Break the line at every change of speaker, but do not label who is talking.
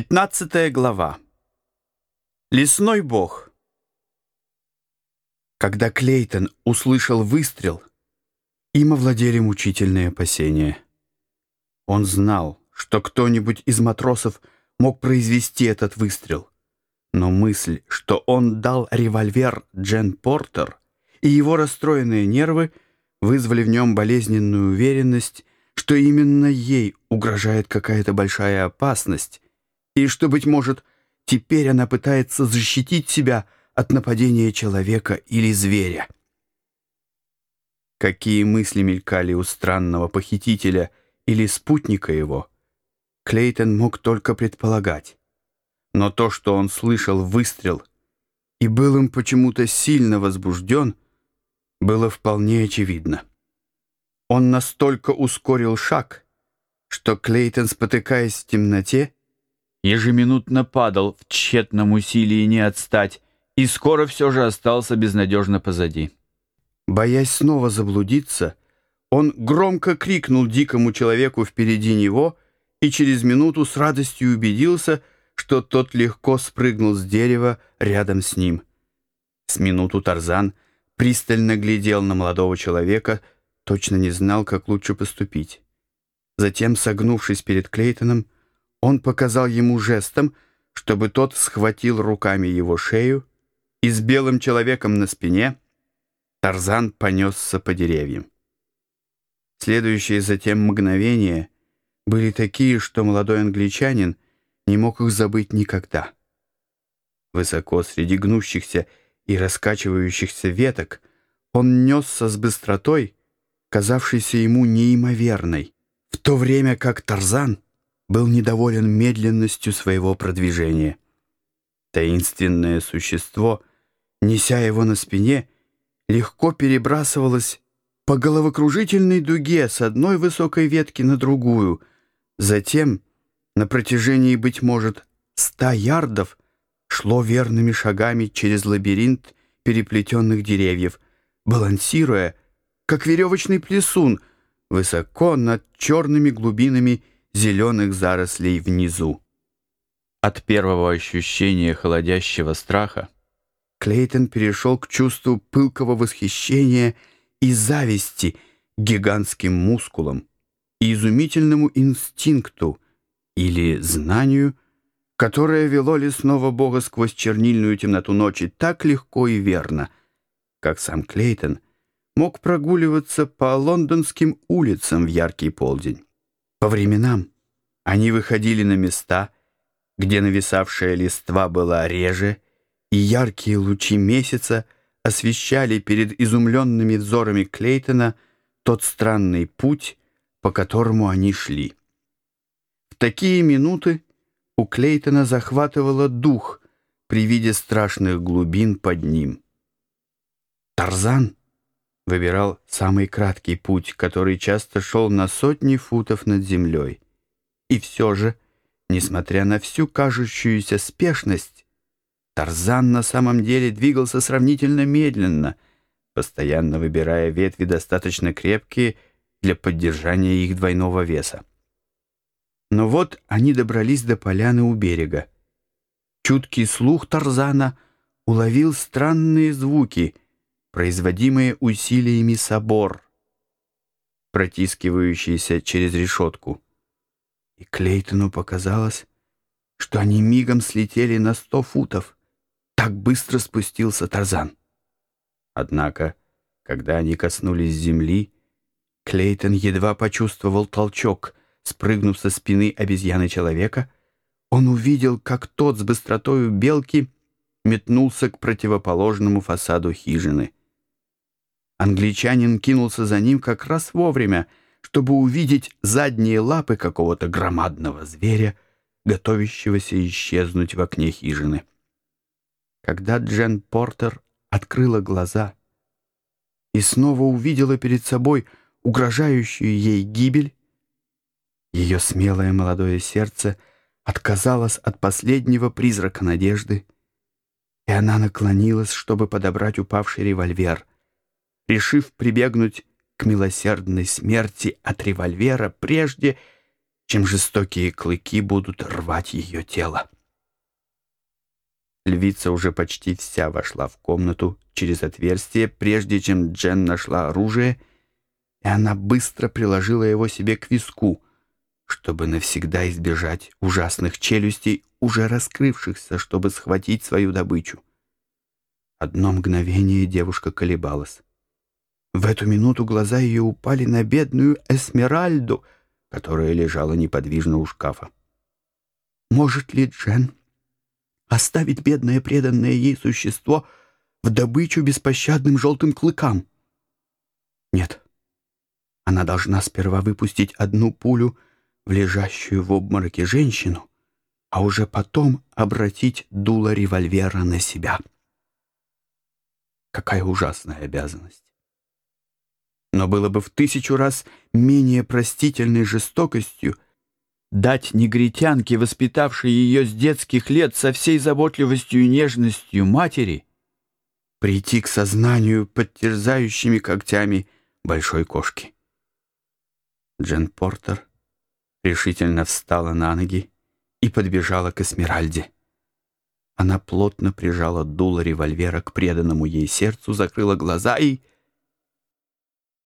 Пятнадцатая глава. Лесной бог. Когда Клейтон услышал выстрел, им овладели мучительные опасения. Он знал, что кто-нибудь из матросов мог произвести этот выстрел. Но мысль, что он дал револьвер Джен Портер, и его расстроенные нервы вызвали в нем болезненную уверенность, что именно ей угрожает какая-то большая опасность, и что, быть может, теперь она пытается защитить себя от нападения человека или зверя. Какие мысли мелькали у странного похитителя или спутника его, Клейтон мог только предполагать. Но то, что он слышал выстрел и был им почему-то сильно возбужден, было вполне очевидно. Он настолько ускорил шаг, что Клейтон, спотыкаясь в темноте, ежеминутно падал в тщетном усилии не отстать и скоро все же остался безнадежно позади. Боясь снова заблудиться, он громко крикнул дикому человеку впереди него и через минуту с радостью убедился, что тот легко спрыгнул с дерева рядом с ним. С минуту Тарзан пристально глядел на молодого человека, точно не знал, как лучше поступить. Затем, согнувшись перед Клейтоном, он показал ему жестом, чтобы тот схватил руками его шею, и с белым человеком на спине Тарзан понесся по деревьям. Следующие затем мгновения были такие, что молодой англичанин не мог их забыть никогда. Высоко среди гнущихся и раскачивающихся веток он несся с быстротой, казавшейся ему неимоверной, в то время как Тарзан — был недоволен медленностью своего продвижения. Таинственное существо, неся его на спине, легко перебрасывалось по головокружительной дуге с одной высокой ветки на другую, затем на протяжении, быть может, ста ярдов шло верными шагами через лабиринт переплетенных деревьев, балансируя, как веревочный плесун, высоко над черными глубинами зеленых зарослей внизу. От первого ощущения холодящего страха Клейтон перешел к чувству пылкого восхищения и зависти гигантским мускулам и изумительному инстинкту или знанию, которое вело лесного бога сквозь чернильную темноту ночи так легко и верно, как сам Клейтон мог прогуливаться по лондонским улицам в яркий полдень. По временам они выходили на места, где нависавшая листва была реже, и яркие лучи месяца освещали перед изумленными взорами Клейтона тот странный путь, по которому они шли. В такие минуты у Клейтона захватывало дух при виде страшных глубин под ним. Тарзан — выбирал самый краткий путь, который часто шел на сотни футов над землей. И все же, несмотря на всю кажущуюся спешность, Тарзан на самом деле двигался сравнительно медленно, постоянно выбирая ветви достаточно крепкие для поддержания их двойного веса. Но вот они добрались до поляны у берега. Чуткий слух Тарзана уловил странные звуки — производимые усилиями собор, протискивающийся через решетку. И Клейтону показалось, что они мигом слетели на сто футов. Так быстро спустился Тарзан. Однако, когда они коснулись земли, Клейтон едва почувствовал толчок, спрыгнув со спины обезьяны-человека, он увидел, как тот с быстротою белки метнулся к противоположному фасаду хижины — Англичанин кинулся за ним как раз вовремя, чтобы увидеть задние лапы какого-то громадного зверя, готовящегося исчезнуть в окне хижины. Когда Джен Портер открыла глаза и снова увидела перед собой угрожающую ей гибель, ее смелое молодое сердце отказалось от последнего призрака надежды, и она наклонилась, чтобы подобрать упавший револьвер — решив прибегнуть к милосердной смерти от револьвера прежде, чем жестокие клыки будут рвать ее тело. Львица уже почти вся вошла в комнату через отверстие, прежде чем Джен нашла оружие, и она быстро приложила его себе к виску, чтобы навсегда избежать ужасных челюстей, уже раскрывшихся, чтобы схватить свою добычу. Одно мгновение девушка колебалась. В эту минуту глаза ее упали на бедную Эсмеральду, которая лежала неподвижно у шкафа. Может ли Джен оставить бедное преданное ей существо в добычу беспощадным желтым клыкам? Нет. Она должна сперва выпустить одну пулю в лежащую в обмороке женщину, а уже потом обратить дуло револьвера на себя. Какая ужасная обязанность! Но было бы в тысячу раз менее простительной жестокостью дать негритянке, воспитавшей ее с детских лет со всей заботливостью и нежностью матери, прийти к сознанию под когтями большой кошки. Джен Портер решительно встала на ноги и подбежала к Эсмеральде. Она плотно прижала дуло револьвера к преданному ей сердцу, закрыла глаза и